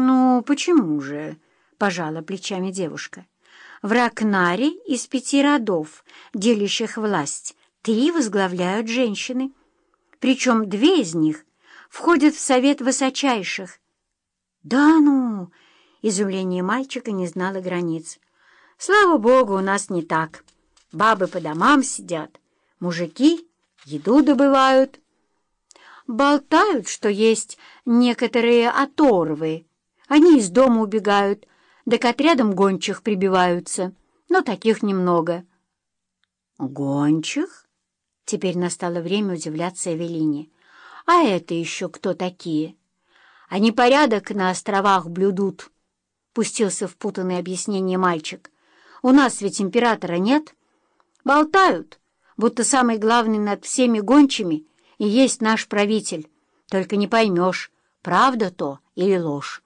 «Ну, почему же?» — пожала плечами девушка. «В Ракнаре из пяти родов, делящих власть, три возглавляют женщины. Причем две из них входят в совет высочайших». «Да ну!» — изумление мальчика не знало границ. «Слава богу, у нас не так. Бабы по домам сидят, мужики еду добывают». Болтают, что есть некоторые оторвы, они из дома убегают, да к отрядам гончих прибиваются, но таких немного. «Гончих?» Теперь настало время удивляться Эвелине. «А это еще кто такие?» «Они порядок на островах блюдут», — пустился в путанное объяснение мальчик. «У нас ведь императора нет. Болтают, будто самый главный над всеми гончими и есть наш правитель. Только не поймешь, правда то или ложь.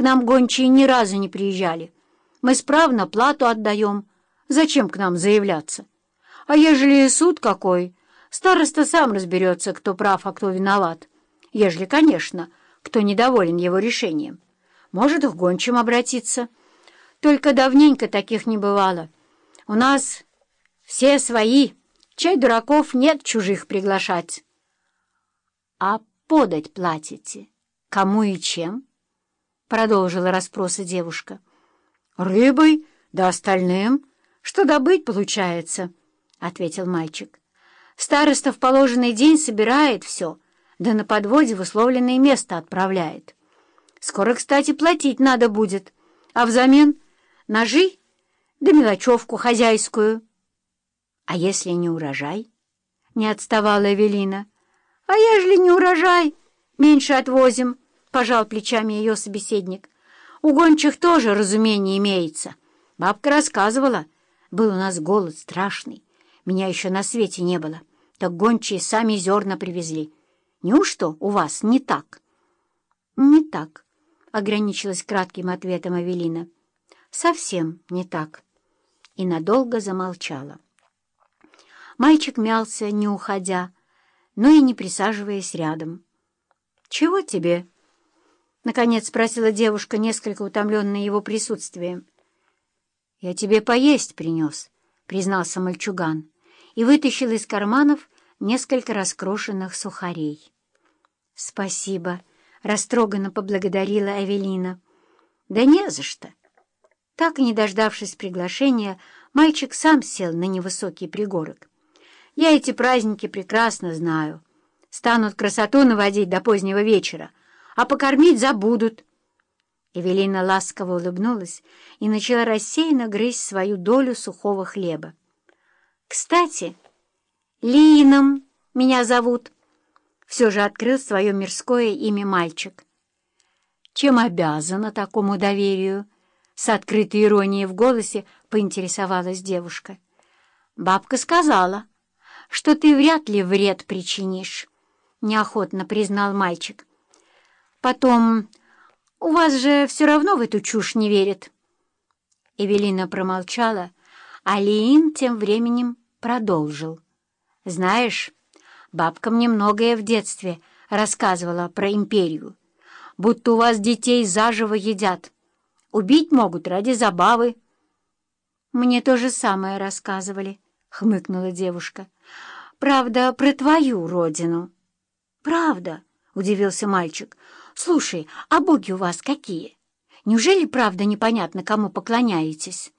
К нам гончие ни разу не приезжали. Мы справно плату отдаем. Зачем к нам заявляться? А ежели суд какой, староста сам разберется, кто прав, а кто виноват. Ежели, конечно, кто недоволен его решением. Может, к гончим обратиться. Только давненько таких не бывало. У нас все свои. Чай дураков нет чужих приглашать. А подать платите? Кому и чем? Продолжила расспросы девушка. «Рыбой, да остальным. Что добыть получается?» — ответил мальчик. «Староста в положенный день собирает все, да на подводе в условленное место отправляет. Скоро, кстати, платить надо будет, а взамен ножи да мелочевку хозяйскую». «А если не урожай?» — не отставала Эвелина. «А ежели не урожай, меньше отвозим». — пожал плечами ее собеседник. «У гончих тоже разумение имеется. Бабка рассказывала. Был у нас голод страшный. Меня еще на свете не было. Так гончие сами зерна привезли. Неужто у вас не так?» «Не так», — ограничилась кратким ответом Авелина. «Совсем не так». И надолго замолчала. Мальчик мялся, не уходя, но и не присаживаясь рядом. «Чего тебе?» — наконец спросила девушка, несколько утомленная его присутствием. «Я тебе поесть принес», — признался мальчуган, и вытащил из карманов несколько раскрошенных сухарей. «Спасибо», — растроганно поблагодарила Эвелина. «Да не за что». Так не дождавшись приглашения, мальчик сам сел на невысокий пригорок. «Я эти праздники прекрасно знаю. Станут красоту наводить до позднего вечера» а покормить забудут. Эвелина ласково улыбнулась и начала рассеянно грызть свою долю сухого хлеба. «Кстати, Лином меня зовут», — все же открыл свое мирское имя мальчик. «Чем обязана такому доверию?» — с открытой иронией в голосе поинтересовалась девушка. «Бабка сказала, что ты вряд ли вред причинишь», — неохотно признал мальчик. Потом, у вас же все равно в эту чушь не верят. Эвелина промолчала, а Лиин тем временем продолжил. Знаешь, бабка мне многое в детстве рассказывала про империю, будто у вас детей заживо едят. Убить могут ради забавы. Мне то же самое рассказывали, — хмыкнула девушка. Правда, про твою родину. Правда, — удивился мальчик. «Слушай, а боги у вас какие? Неужели правда непонятно, кому поклоняетесь?»